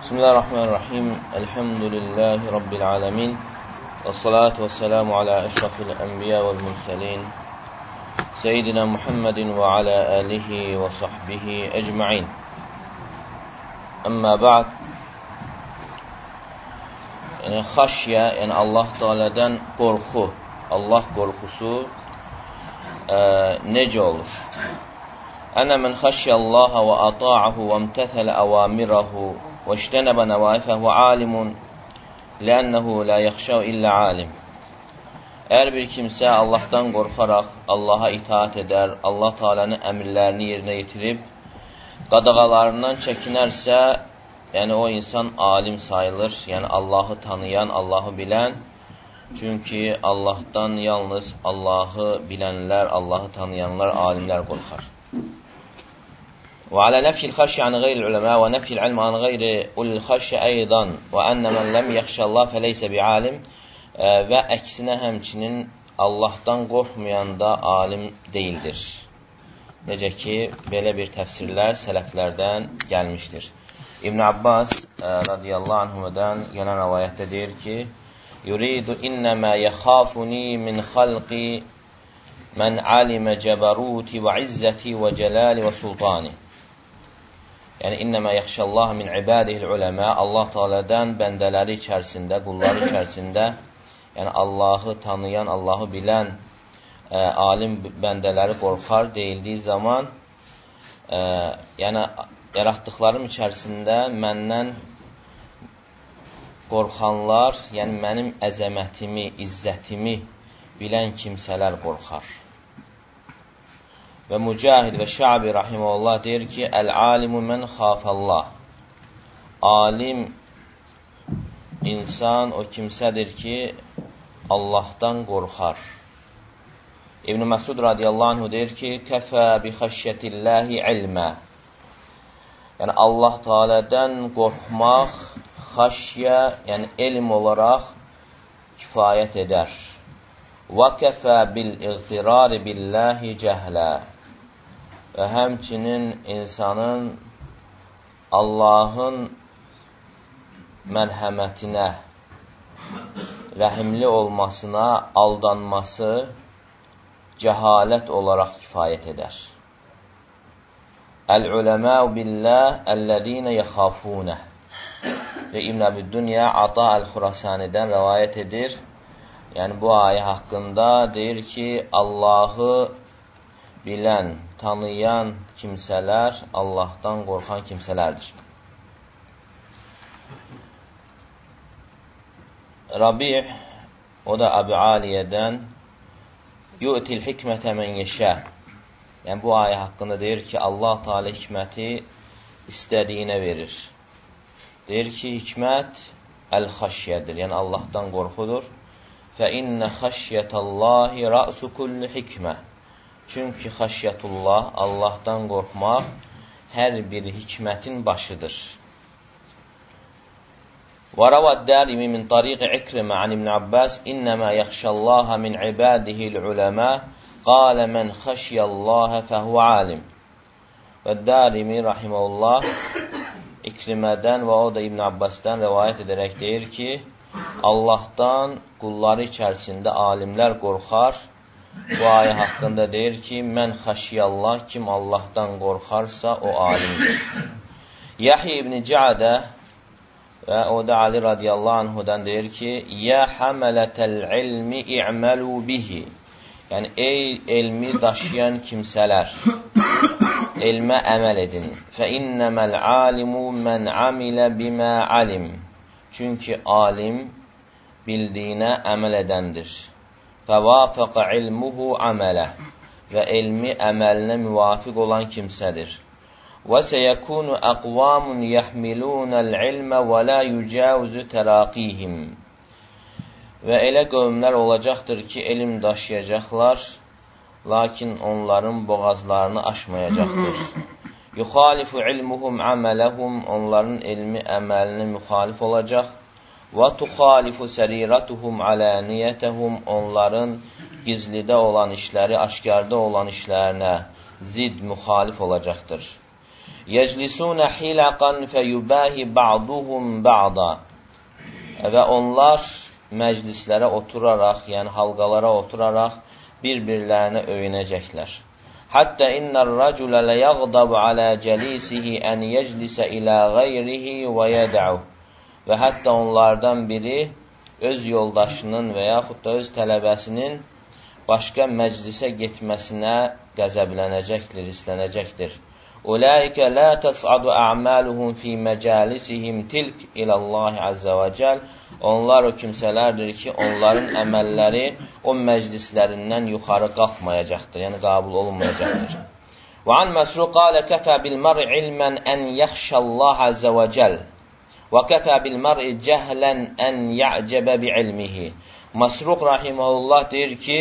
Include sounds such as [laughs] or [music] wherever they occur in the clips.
بسم الله الرحمن الرحيم. الحمد لله رب العالمين. والصلاة والسلام على أشرف الأنبياء والمرسلين سيدنا محمد وعلى آله وصحبه أجمعين. أما بعد yəni, xaşyə, yəni Allah Teala'dan qorxu, Allah qorxusu ə, necə olur? Ənə xəşyəllaha və ata'ahu və və iştənəbə nəvaifəhu alimun lənnəhu lə yaxşəv illə alim. Əgər bir kimsə Allahdan qorxaraq Allaha itaat edər, Allah Teala'nın əmrlərini yerinə yetirib, qadağalarından çəkinərsə, Yəni o insan alim sayılır, yəni Allahı tanıyan, Allahı bilən. Çünki Allahdan yalnız Allahı bilənlər, Allahı tanıyanlar, alimlər qorxar. Və alə nəfil xəşyə an qeyri uləmə və nəfil ilm an qeyri ulil xəşyə əydan və ənə mən ləm yaxşəllah fəleysə bi alim və əksinə həmçinin Allahdan qorxmayanda alim deyildir. Necə ki, belə bir təfsirlər sələflərdən gəlmişdir. İbn Abbas ə, e, radiyallahu anhudan gələn rəvayətdə deyir ki, Yuridu innəmə yəxafuni min xalqi mən alimə cəbəruti və izzəti və cəlali və sultani. Yəni, innəmə yaxşəllah min ibadihil uləmə, Allah Teala'dan bəndələri içərisində, qulları [coughs] içərisində, yəni Allahı tanıyan, Allahı bilən ə, e, alim bəndələri qorxar deyildiyi zaman, ə, e, yəni yaratdıqlarım içərisində məndən qorxanlar, yəni mənim əzəmətimi, izzətimi bilən kimsələr qorxar. Və Mücahid və Şabi rahiməhullah deyir ki, Əl-alimu mən xafəllah. Alim insan o kimsədir ki, Allahdan qorxar. İbn Məsud radiyallahu anhu deyir ki, Kəfə bi xəşyətilləhi ilmə. Yəni Allah Taala'dan qorxmaq, xəşyə, yəni elm olaraq kifayət edər. Bil iğtirar billahi cəhlə. Və həmçinin insanın Allahın mərhəmətinə, rəhimli olmasına aldanması cəhalət olaraq kifayət edər. Əl-uləməu billah əlləzinə yəxafunə. Və İbn Əbi Dünya Ata Əl-Xurasanidən rəvayət edir. Yəni, bu ayə haqqında deyir ki, Allahı bilən, tanıyan kimsələr Allahdan qorxan kimsələrdir. Rabih, o da Əbi Aliyədən Yu'til hikmətə mən yeşə Yəni, bu ayə haqqında deyir ki, Allah Teala hikməti istədiyinə verir. Deyir ki, hikmət əl-xəşyədir, yəni Allahdan qorxudur. Fə innə xəşyətəllahi rəsu kulli hikmə. Çünki xəşyətullah, Allahdan qorxmaq hər bir hikmətin başıdır. وروى الدارمي من طريق عكرمة عن ابن عباس إنما يخشى الله من عباده العلماء Qalə mən xəşyəllahə fəhvə alim. Və Darimi rahiməhullah İkrimədən və o da İbn Abbasdan rəvayət edərək deyir ki, Allahdan qulları içərisində alimlər qorxar. Bu ayə haqqında deyir ki, mən xəşyəllah, kim Allahdan qorxarsa, o alimdir. Yahya ibn Cədə və o da Ali radiyallahu anhudan deyir ki, Yə həmələtəl ilmi i'məlu bihi. Yəni, ey elmi daşıyan kimsələr, elmə əməl edin. Fə innəməl alimu mən amilə bimə alim. Çünki alim bildiyinə əməl edəndir. Fəvafəqə ilmuhu amələ və elmi əməlinə müvafiq olan kimsədir. Və səyəkunu əqvamun yəhmilunəl ilmə və la yücəvzü təraqihim. Və elə qövmlər olacaqdır ki, elm daşıyacaqlar, lakin onların boğazlarını aşmayacaqdır. [laughs] Yuxalifu ilmuhum əmələhum, onların elmi əməlinə müxalif olacaq. Və tuxalifu səriratuhum aləniyyətəhum, onların gizlidə olan işləri, aşkarda olan işlərinə zid müxalif olacaqdır. Yeclisuna hilaqan feyubahi ba'duhum ba'da. Və onlar məclislərə oturaraq, yəni halqalara oturaraq bir-birlərinə öyünəcəklər. Hətta innər rəculə ləyəğdabu alə cəlisihi ən yeclisə ilə qeyrihi və yədəu. Və hətta onlardan biri öz yoldaşının və yaxud da öz tələbəsinin başqa məclisə getməsinə qəzəblənəcəkdir, istənəcəkdir. Ulaikə la təs'adu a'maluhum fi məcalisihim tilk ilallah azza və cəl. Onlar o kimsələrdir ki, onların əməlləri o məclislərindən yuxarı qalxmayacaqdır, yəni qəbul olunmayacaqdır. Və an Məsruq qalə kəfə bil mər'i ilmən ən yəxşəllah azza və cəl və kəfə bil mər'i cəhlən ən ya'cəbə bi ilmihi. Məsruq rahiməhullah deyir ki,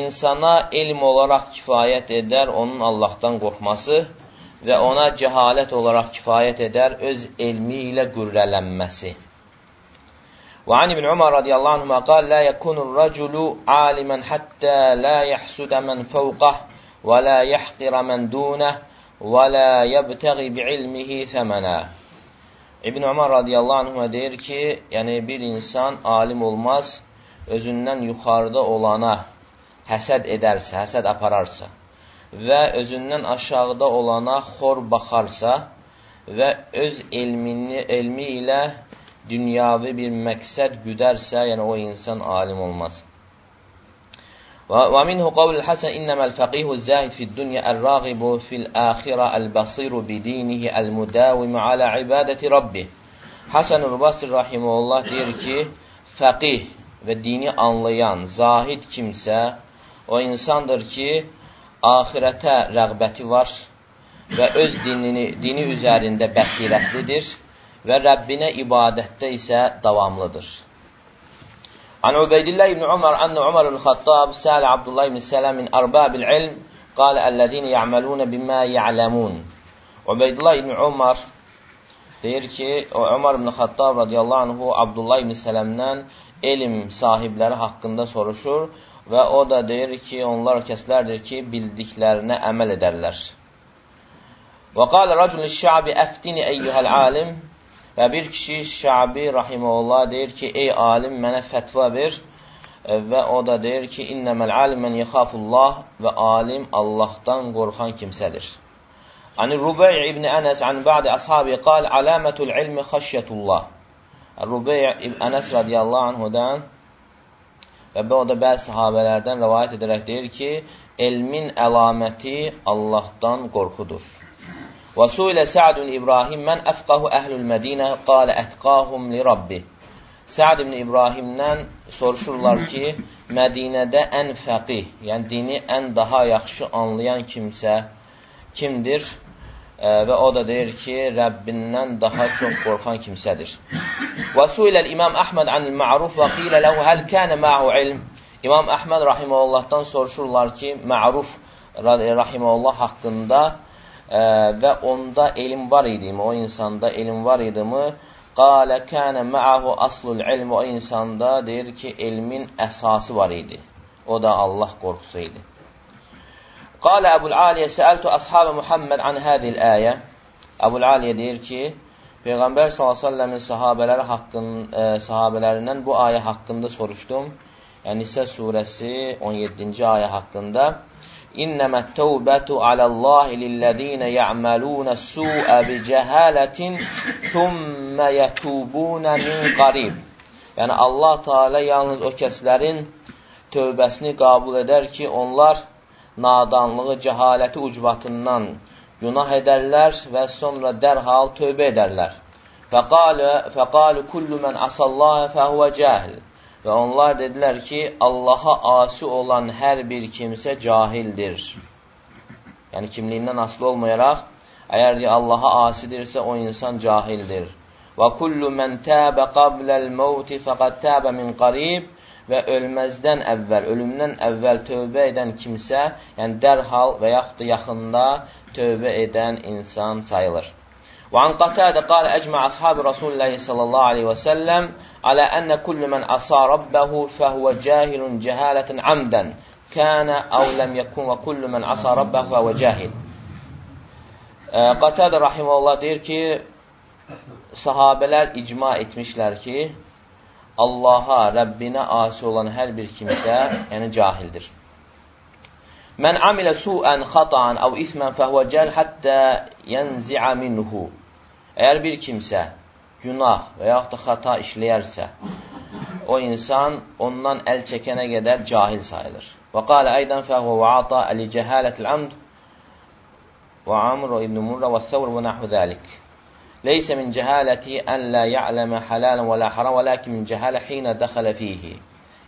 insana elm olaraq kifayət edər onun Allahdan qorxması və ona cəhalət olaraq kifayət edər öz elmi ilə qürrələnməsi. Və an ibn Umar radiyallahu anhuma qal la yakunur raculu aliman hatta la yahsuda man fawqah və la yahqira man dunah və la yabtaghi bi ilmihi thamana. İbn Umar radiyallahu anhuma deyir ki, yəni bir insan alim olmaz, özündən yuxarıda olana həsəd edərsə, həsəd apararsa və özündən aşağıda olana xor baxarsa və öz elmini, elmi ilə dünyavi bir məqsəd güdərsə, yəni o insan alim olmaz. Və minhu qavlul Hasan innəməl fəqihu zahid fid dunya ər-ragibu fil axirə əl-basiru bidinihi əl-mudavimu alə ibadəti rabbi. Hasan-ül Basri rahimehullah deyir ki, fəqih və dini anlayan, zahid kimsə o insandır ki, axirətə rəğbəti var və öz dinini, dini üzərində bəsirətlidir və Rəbbinə ibadətdə isə davamlıdır. An Ubeydillah ibn Umar anna Umar el-Xattab sələ Abdullah ibn Səlam min arbabil ilm qalə əlləzini ya'maluna bimma ya'lamun. Ubeydillah ibn Umar deyir ki, o Umar ibn Xattab radiyallahu anhu Abdullah ibn Sələmdən elm sahibləri haqqında soruşur Və o da deyir ki, onlar kəslərdir ki, bildiklərinə əməl edərlər. Və qalə rəculun şəbi əftini əyyuhəl alim və bir kişi şəbi rahiməhullah deyir ki, ey alim mənə fətva ver və o da deyir ki, innəməl alim mən yəxafullah və alim Allahdan qorxan kimsədir. Ani Rubəy ibn Ənəs an ba'di ashabi qal alamətul ilmi xəşyətullah. Rubəy ibn Ənəs radiyallahu anhudan Və bu da bəzi sahabələrdən rəvayət edərək deyir ki, elmin əlaməti Allahdan qorxudur. Və suilə Sa'dun İbrahim mən əfqahu əhlül Mədinə qalə ətqahum li Rabbi. Sa'd ibn İbrahimdən soruşurlar ki, Mədinədə ən fəqih, yəni dini ən daha yaxşı anlayan kimsə kimdir? və o da deyir ki, Rəbbindən daha çox qorxan kimsədir. Və suiləl İmam Əhməd anil ma'ruf və qilə ləhu həl kənə ma'hu ilm. İmam Əhməd rahiməullahdan soruşurlar ki, ma'ruf rahiməullah haqqında ə, və onda elm var idimi, o insanda elm var idimi? Qalə kənə ma'ahu aslul ilm, o insanda deyir ki, elmin əsası var idi. O da Allah qorxusu idi. Qalə Əbul Aliyə səəltu əshabə Muhammed an hədil əyə. Əbul Aliyə deyir ki, Peyğəmbər s.ə.v-in sahabələri haqqın, e, sahabələrindən bu ayə haqqında soruşdum. Yəni Nisə surəsi 17-ci ayə haqqında. İnnəmə təvbətu aləllahi lilləzīnə ya'məlunə su'ə bi cəhələtin thumma yətubunə min qarib. Yəni Allah Teala yalnız o kəslərin tövbəsini qəbul edər ki, onlar nadanlığı, cəhaləti ucbatından günah edərlər və sonra dərhal tövbə edərlər. Fəqalə, fəqalu kullu mən asallahə fəhvə cahil. Və onlar dedilər ki, Allaha asi olan hər bir kimsə cahildir. Yəni, kimliyindən asılı olmayaraq, əgər Allaha asidirsə, o insan cahildir. Və kullu mən təbə qabləl məvti fəqət təbə min qarib və ölməzdən əvvəl, ölümdən əvvəl tövbə edən kimsə, yəni dərhal və yaxud da yaxında tövbə edən insan sayılır. Və an qatədə qalə əcmə ashabi Rasulullah sallallahu aleyhi və səlləm alə ənə kullu mən asa rabbəhu fəhvə cahilun cəhalətən amdən kənə əv ləm yəkun və kullu mən asa rabbəhu fəhvə cahil. Qatədə Rahiməllah deyir ki, sahabələr icma etmişlər ki, Allaha, Rəbbinə asi olan hər bir kimsə, yəni cahildir. Mən amilə suən, xatan, əv ithmən fəhvə cəl həttə yənzi'a minhu. Əgər bir kimsə günah və yaxud da xəta işləyərsə, o insan ondan əl çəkənə qədər cahil sayılır. Və qalə əydən fəhvə və ata əli cəhələtl əmd və amr ibn Murra və thəvr və nəhu dəlik. Leysə min cəhələti ən lə ya'ləmə hələlən və lə haram və ləkin min cəhələ xinə dəxələ fihi.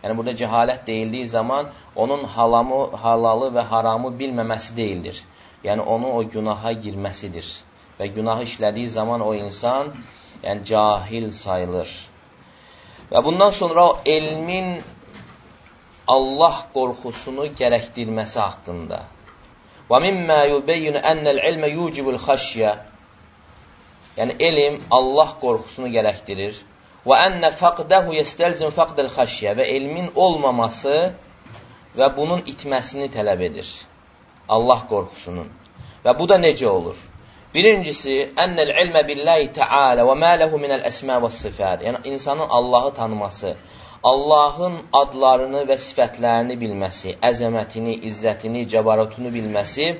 Yəni, burada cəhalət deyildiyi zaman onun halamı, halalı və haramı bilməməsi deyildir. Yəni, onu o günaha girməsidir. Və günahı işlədiyi zaman o insan yəni cahil sayılır. Və bundan sonra o elmin Allah qorxusunu gərəkdirməsi haqqında Və mimmə yubeyyinu ennel ilmə yucibul xəşyə Yəni, elm Allah qorxusunu gərəkdirir. Və ennə fəqdəhu yestəlzim fəqdəl xəşyə və elmin olmaması və bunun itməsini tələb edir. Allah qorxusunun. Və bu da necə olur? Birincisi, ennel ilmə billahi təalə və mə ləhu minəl əsmə və sifət. Yəni, insanın Allahı tanıması, Allahın adlarını və sifətlərini bilməsi, əzəmətini, izzətini, cəbarətini bilməsi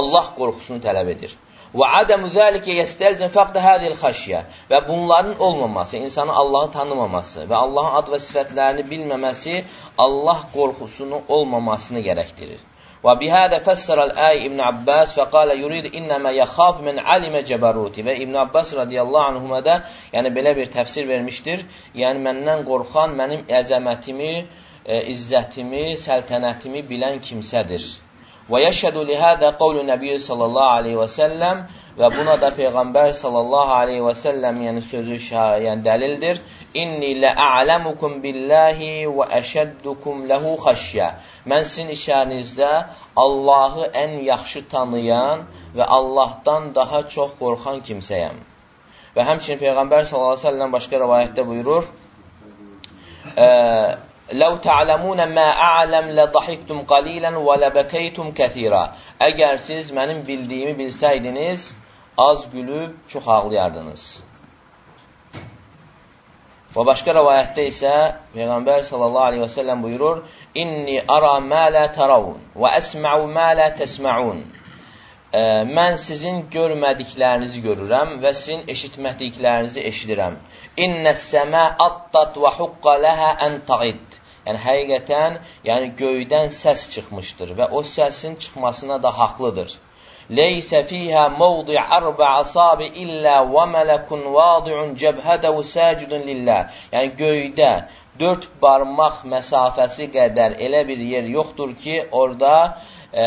Allah qorxusunu tələb edir. Və adəmu zəlikə yestəlzim fəqdə hədil xəşyə və bunların olmaması, insanın Allahı tanımaması və Allahın ad və sifətlərini bilməməsi Allah qorxusunu olmamasını gərəkdirir. Və bihədə fəssərəl əy İbn Abbas və qalə yurid innəmə yəxaf min alimə cəbəruti və İbn Abbas radiyallahu anhumə də yəni belə bir təfsir vermişdir. Yəni məndən qorxan mənim əzəmətimi, e, izzətimi, səltənətimi bilən kimsədir. Və yəşhədu lihədə qavlu nəbiyyə sallallahu aleyhi və səlləm və buna da Peyğəmbər sallallahu aleyhi və səlləm yəni sözü yəni dəlildir. İnni lə'ələmukum billahi və əşəddukum ləhu xəşyə. Mən sizin içərinizdə Allahı ən yaxşı tanıyan və Allahdan daha çox qorxan kimsəyəm. Və həmçinin Peyğəmbər s.ə.v başqa rəvayətdə buyurur, Ləv tə'ləmunə mə a'ləm lə dahiktum qalilən və lə bəkəytum kəthira. Əgər siz mənim bildiyimi bilsəydiniz, az gülüb çox ağlayardınız. Və başqa rəvayətdə isə Peyğəmbər sallallahu aleyhi və səlləm buyurur, İnni ara mə lə təravun və əsmə'u mə lə təsmə'un. Mən sizin görmədiklərinizi görürəm və sizin eşitmədiklərinizi eşidirəm. İnnə səmə attat və huqqa ləhə ən tağid. Yəni, həqiqətən, yəni göydən səs çıxmışdır və o səsin çıxmasına da haqlıdır. Leysə fiyhə mövdi arbə asabi illə və mələkun vadi'un cəbhədəvu səcidun lillah. Yəni göydə dörd barmaq məsafəsi qədər elə bir yer yoxdur ki, orada e,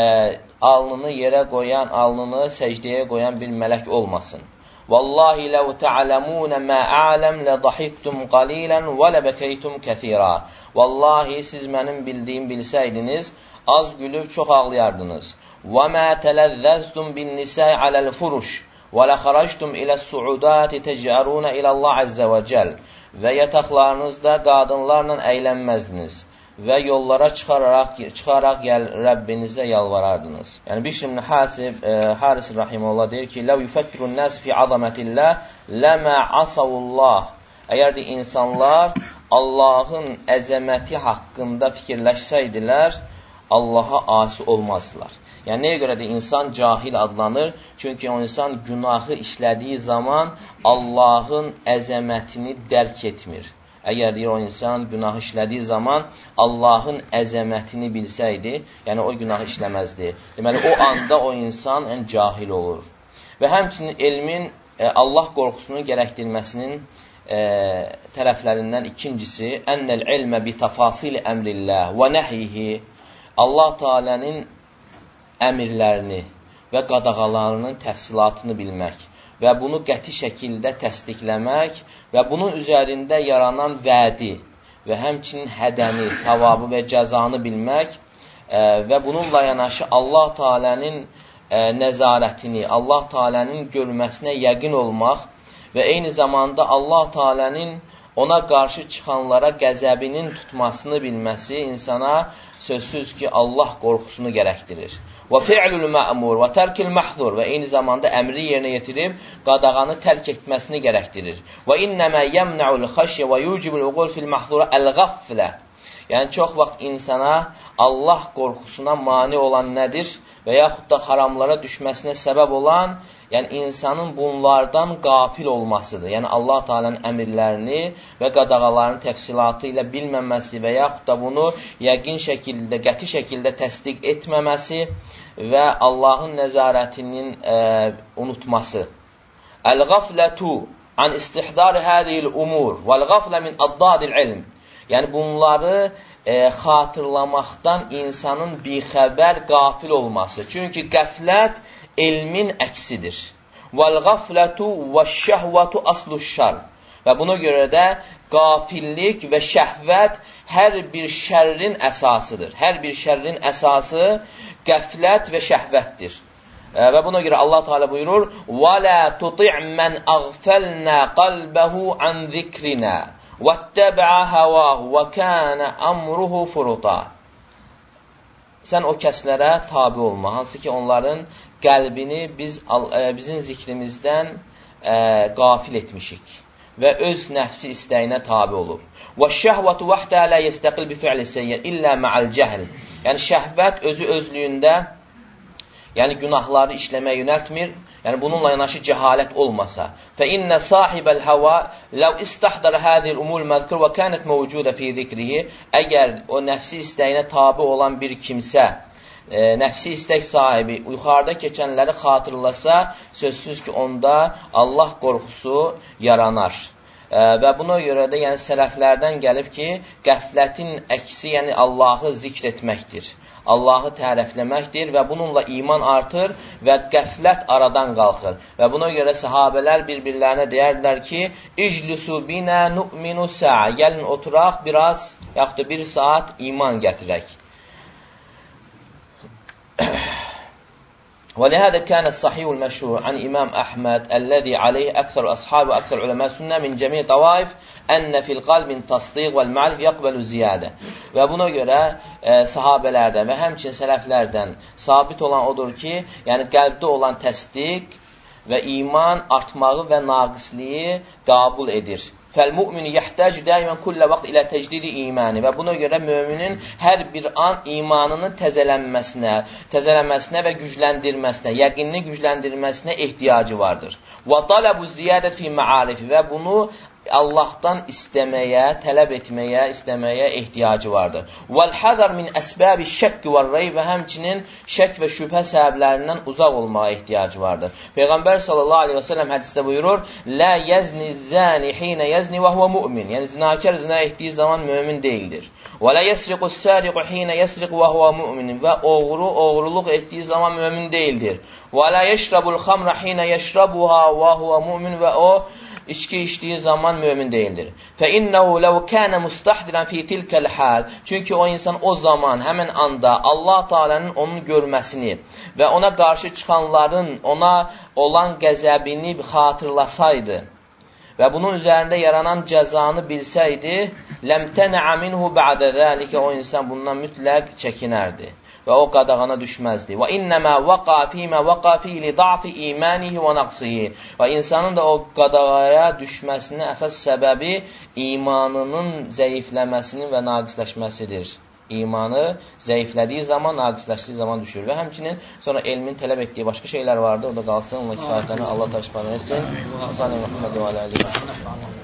alnını yerə qoyan, alnını səcdəyə qoyan bir mələk olmasın. Vallahi ləv tə'ləmunə mə ələm lə dahiktum qalilən və lə bəkəytum kəthira. Vallahi siz mənim bildiyim bilsəydiniz, az gülüb çox ağlayardınız. وَمَا تَلَذَّزْتُمْ بِالنِّسَاءِ عَلَى الْفُرُشِ وَلَخَرَجْتُمْ إِلَى السُّعُدَاتِ تَجْعَرُونَ إِلَى اللّٰهِ عَزَّ وَجَلْ Və yataqlarınızda qadınlarla əylənməzdiniz və yollara çıxararaq, çıxaraq gəl, Rəbbinizə yalvarardınız. Yəni, Bişr ibn Hasib, e, Haris Rahimullah deyir ki, Ləv yüfəkkirun nəs fi azamətillah, ləmə asavullah. Əgər də insanlar Allahın əzəməti haqqında fikirləşsəydilər, Allaha asi olmazdılar. Yəni, nəyə görə də insan cahil adlanır? Çünki o insan günahı işlədiyi zaman Allahın əzəmətini dərk etmir. Əgər deyir, o insan günahı işlədiyi zaman Allahın əzəmətini bilsəydi, yəni o günahı işləməzdi. Deməli, o anda o insan ən cahil olur. Və həmçinin elmin e, Allah qorxusunun gərəkdirməsinin e, tərəflərindən ikincisi, ennel ilmə bi təfasil əmrilləh və nəhyihi Allah Teala'nın əmirlərini və qadağalarının təfsilatını bilmək və bunu qəti şəkildə təsdiqləmək və bunun üzərində yaranan vədi və həmçinin hədəni, savabı və cəzanı bilmək ə, və bununla yanaşı Allah Teala'nın nəzarətini, Allah Teala'nın görməsinə yəqin olmaq və eyni zamanda Allah Teala'nın ona qarşı çıxanlara qəzəbinin tutmasını bilməsi insana sözsüz ki, Allah qorxusunu gərəkdirir. Və fi'lul ma'mur və tərkil mahzur və eyni zamanda əmri yerinə yetirib qadağanı tərk etməsini gərəkdirir. Və innəmə yemna'ul xəşyə və yucibul uqul fil mahzura el-ğaflə. Yəni çox vaxt insana Allah qorxusuna mane olan nədir və yaxud da haramlara düşməsinə səbəb olan Yəni insanın bunlardan qafil olmasıdır. Yəni Allah Taala'nın əmrlərini və qadağalarının təfsilatı ilə bilməməsi və yaxud da bunu yəqin şəkildə, qəti şəkildə təsdiq etməməsi və Allahın nəzarətinin ə, unutması. Əl-ğaflətu an istihdar hədiyil umur vəl-ğaflə min addadil ilm. Yəni bunları e, xatırlamaqdan insanın bixəbər, qafil olması. Çünki qəflət elmin əksidir. Vəl-qaflətu və şəhvətu aslu-şər. Və buna görə də qafillik və şəhvət hər bir şərrin əsasıdır. Hər bir şərrin əsası qəflət və şəhvətdir. Və buna görə Allah Teala buyurur: "Və la tuti' men aghfalna qalbahu an zikrina hawahu və kana amruhu furuta." Sən o kəslərə tabe olma, hansı ki onların qəlbini biz e, bizim zikrimizdən ə, e, qafil etmişik və öz nəfsi istəyinə tabi olur. Və şəhvətu vəhdə lə yəstəqil bi fi'li seyyə illə ma'al cəhl. Yəni şəhvət özü özlüyündə yəni günahları işləməyə yönəltmir. Yəni bununla yanaşı cəhalət olmasa. Fə innə sahibəl hava ləv istahdara hadhihi umul məzkur və kanət mövcudə fi zikrihi. Əgər o nəfsi istəyinə tabi olan bir kimsə e, nəfsi istək sahibi yuxarıda keçənləri xatırlasa, sözsüz ki, onda Allah qorxusu yaranar. E, və buna görə də yəni sələflərdən gəlib ki, qəflətin əksi, yəni Allahı zikr etməkdir. Allahı tərəfləməkdir və bununla iman artır və qəflət aradan qalxır. Və buna görə səhabələr bir-birlərinə deyərdilər ki, İclisu binə nu'minu sə'a, gəlin oturaq biraz, yaxud da bir saat iman gətirək. ولهذا كان الصحيح المشهور عن إمام أحمد الذي عليه أكثر أصحاب وأكثر علماء السنة من جميع طوائف أن في القلب من تصديق والمعرف يقبل ziyade. Və buna görə e, sahabələrdən və həmçinin sələflərdən sabit olan odur ki, yəni qəlbdə olan təsdiq və iman artmağı və naqisliyi qəbul edir. Fəl-mu'minu yəhtac daimən kullə vaxt ilə təcdidi imani və buna görə müminin hər bir an imanının təzələnməsinə, təzələnməsinə və gücləndirməsinə, yəqinini gücləndirməsinə ehtiyacı vardır. Və talabu ziyadət fi ma'arifi və bunu Allahdan istəməyə, tələb etməyə, istəməyə ehtiyacı vardır. Vəl-hazar min əsbəbi şəkk və rey və həmçinin şək və şübhə səbəblərindən uzaq olmağa ehtiyacı vardır. Peyğəmbər sallallahu aleyhi və səlləm hədisdə buyurur, Lə yəzni zəni xinə yəzni və huvə mümin. Yəni, zinakar zina etdiyi zaman mümin deyildir. Və lə yəsriqu səriqu xinə yəsriq və huvə mümin. Və oğru, oğruluq etdiyi zaman mümin deyildir. Və lə yəşrabul xamra xinə yəşrabuha və huvə mümin və o içki içdiyi zaman mömin deyildir. Fə innehu law kana mustahdiran fi tilkal hal. Çünki o insan o zaman, həmin anda Allah Taala'nın onun görməsini və ona qarşı çıxanların ona olan qəzəbini xatırlasaydı və bunun üzərində yaranan cəzanı bilsəydi, ləm tənə minhu ba'də zəlikə o insan bundan mütləq çəkinərdi və o qadağana düşməzdi. Və innəmə vaqa fīmə vaqa fi li da'fi imanihi və naqsihi. Və insanın da o qadağaya düşməsinin əsas səbəbi imanının zəifləməsinin və naqisləşməsidir. İmanı zəiflədiyi zaman, naqisləşdiyi zaman düşür. Və həmçinin sonra elmin tələb etdiyi başqa şeylər vardır. O da qalsın, onunla kifayətlənir. Allah təşbih etsin. Əleyhi və səlləm.